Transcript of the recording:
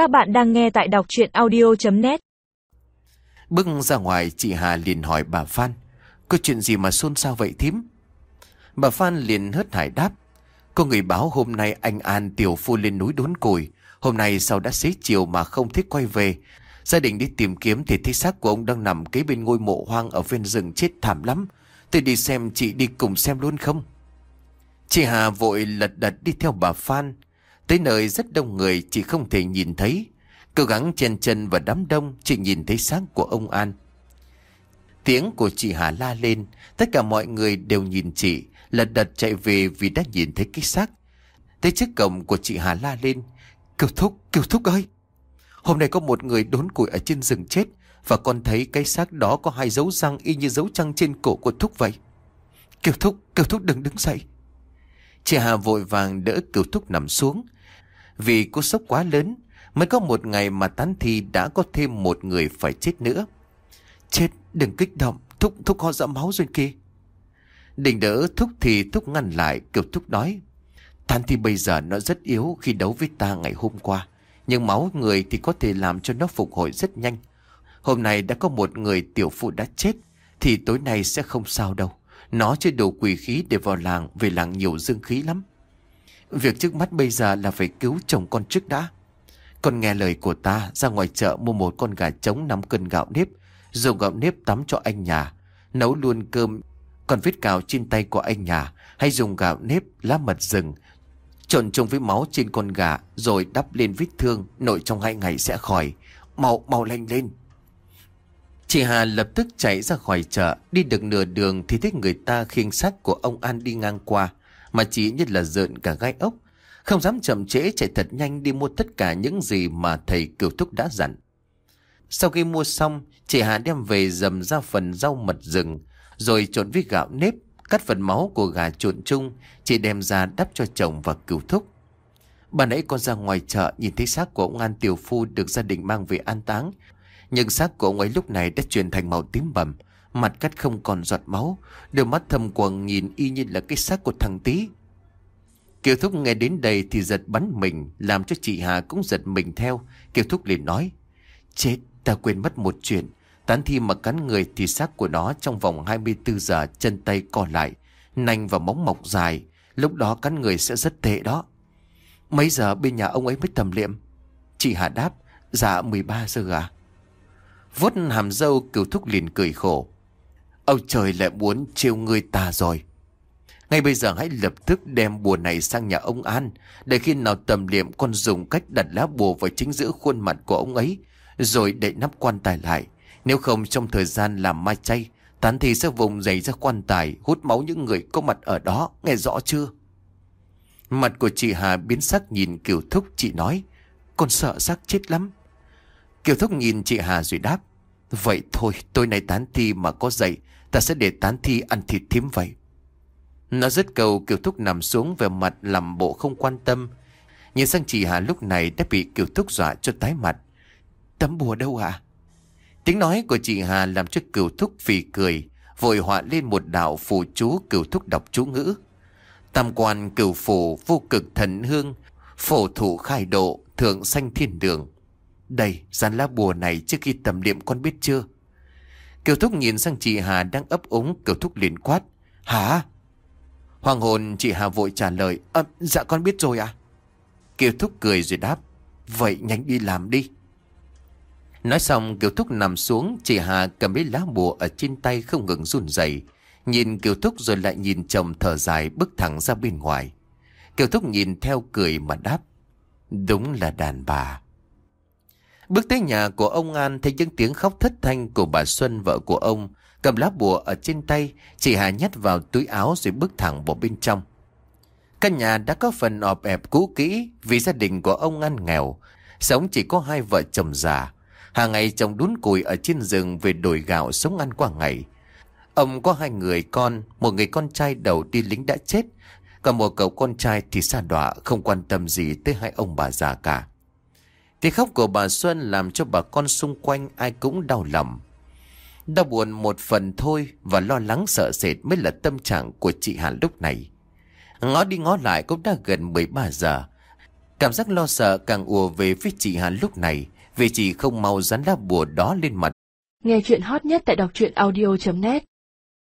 Các bạn đang nghe tại đọc chuyện audio.net Bước ra ngoài, chị Hà liền hỏi bà Phan, Có chuyện gì mà xôn xao vậy thím? Bà Phan liền hớt hải đáp, Có người báo hôm nay anh An tiểu phu lên núi đốn củi Hôm nay sau đã xế chiều mà không thích quay về. Gia đình đi tìm kiếm thì thấy xác của ông đang nằm kế bên ngôi mộ hoang ở ven rừng chết thảm lắm. Tôi đi xem, chị đi cùng xem luôn không? Chị Hà vội lật đật đi theo bà Phan. Tới nơi rất đông người chị không thể nhìn thấy. Cố gắng chen chân và đám đông Chị nhìn thấy sáng của ông An. Tiếng của chị Hà la lên Tất cả mọi người đều nhìn chị Lật đật chạy về vì đã nhìn thấy cái xác. Tới trước cổng của chị Hà la lên Kiều Thúc, Kiều Thúc ơi! Hôm nay có một người đốn củi ở trên rừng chết Và con thấy cái xác đó có hai dấu răng Y như dấu trăng trên cổ của Thúc vậy. Kiều Thúc, Kiều Thúc đừng đứng dậy. Chị Hà vội vàng đỡ Kiều Thúc nằm xuống vì cú sốc quá lớn, Mới có một ngày mà tán thi đã có thêm một người phải chết nữa. Chết, đừng kích động, Thúc thúc họ dẫm máu rồi kia đình đỡ thúc thì thúc ngăn lại, kiểu thúc nói, Tán thi bây giờ nó rất yếu khi đấu với ta ngày hôm qua, Nhưng máu người thì có thể làm cho nó phục hồi rất nhanh. Hôm nay đã có một người tiểu phụ đã chết, Thì tối nay sẽ không sao đâu. Nó chưa đủ quỷ khí để vào làng Vì làng nhiều dương khí lắm. Việc trước mắt bây giờ là phải cứu chồng con trước đã. Con nghe lời của ta Ra ngoài chợ mua một con gà trống 5 cân gạo nếp Dùng gạo nếp tắm cho anh nhà. Nấu luôn cơm Còn vết cào trên tay của anh nhà Hay dùng gạo nếp lá mật rừng. Trộn chung với máu trên con gà Rồi đắp lên vết thương Nội trong hai ngày sẽ khỏi. Màu, màu lanh lên. Chị Hà lập tức chạy ra khỏi chợ Đi được nửa đường thì thấy người ta khiêng xác của ông An đi ngang qua. Mà chỉ như là rợn cả gai ốc. Không dám chậm trễ, chạy thật nhanh đi mua tất cả những gì mà thầy cửu thúc đã dặn. Sau khi mua xong, Chị Hà đem về dầm ra phần rau mật rừng, Rồi trộn với gạo nếp, Cắt phần máu của gà trộn chung. Chị đem ra đắp cho chồng và cửu thúc. Bà nãy con ra ngoài chợ, Nhìn thấy xác của ông An Tiểu Phu Được gia đình mang về an táng. Nhưng xác của ông ấy lúc này đã chuyển thành màu tím bầm. Mặt cắt không còn giọt máu Đôi mắt thâm quầng nhìn y như là cái xác của thằng tí Kiều Thúc nghe đến đây thì giật bắn mình Làm cho chị Hà cũng giật mình theo Kiều Thúc liền nói Chết ta quên mất một chuyện Tán thi mà cắn người thì xác của nó trong vòng 24 giờ chân tay co lại, nanh và móng mọc dài. Lúc đó cắn người sẽ rất tệ đó. Mấy giờ bên nhà ông ấy mới tầm liệm? Chị Hà đáp, dạ 13 giờ à? Vốt hàm dâu cửu thúc liền cười khổ. Ông trời lại muốn trêu người ta rồi. Ngay bây giờ hãy lập tức đem bùa này sang nhà ông An. Để khi nào tầm liệm con dùng cách đặt lá bùa vào chính giữa khuôn mặt của ông ấy. Rồi đậy nắp quan tài lại. Nếu không, trong thời gian làm mai chay, Tán thì sẽ vùng dày ra quan tài, Hút máu những người có mặt ở đó, Nghe rõ chưa Mặt của chị Hà biến sắc nhìn Kiều Thúc, Chị nói, Con sợ xác chết lắm Kiều Thúc nhìn chị Hà rồi đáp Vậy thôi tôi này tán thi mà có dậy Ta sẽ để tán thi ăn thịt thím vậy Nó rất cầu Kiều Thúc nằm xuống về mặt làm bộ không quan tâm Nhìn sang chị Hà lúc này đã bị Kiều Thúc dọa cho tái mặt Tấm bùa đâu à Tiếng nói của chị Hà làm cho kiều thúc phì cười, vội họa lên một đạo phù chú kiều thúc đọc chú ngữ. Tam quan cửu phủ vô cực thần hương, phổ thủ khai độ, thượng sanh thiên đường. Đây, dàn lá bùa này trước khi tầm niệm con biết chưa? Kiều Thúc nhìn sang chị Hà đang ấp úng, Kiều Thúc liền quát. Hả? Hoàng hồn chị Hà vội trả lời. À, dạ con biết rồi à? Kiều Thúc cười rồi đáp. Vậy nhanh đi làm đi. Nói xong Kiều Thúc nằm xuống Chị Hà cầm lấy lá bùa ở trên tay không ngừng run rẩy Nhìn Kiều Thúc rồi lại nhìn chồng thở dài bước thẳng ra bên ngoài Kiều Thúc nhìn theo cười mà đáp Đúng là đàn bà Bước tới nhà của ông An thấy những tiếng khóc thất thanh của bà Xuân vợ của ông Cầm lá bùa ở trên tay Chị Hà nhét vào túi áo rồi bước thẳng vào bên trong Căn nhà đã có phần ọp ẹp cũ kỹ Vì gia đình của ông An nghèo Sống chỉ có hai vợ chồng già Hàng ngày chồng đún củi ở trên rừng về đổi gạo sống ăn qua ngày. Ông có hai người con, một người con trai đầu đi lính đã chết, còn một cậu con trai thì xa đọa không quan tâm gì tới hai ông bà già cả. Tiếng khóc của bà Xuân làm cho bà con xung quanh ai cũng đau lòng. Đau buồn một phần thôi và lo lắng sợ sệt mới là tâm trạng của chị Hà lúc này. Ngó đi ngó lại cũng đã gần 13 giờ. Cảm giác lo sợ càng ùa về phía chị Hà lúc này, Vì chị không mau dán lá bùa đó lên mặt Nghe chuyện hot nhất tại đọc truyện audio.net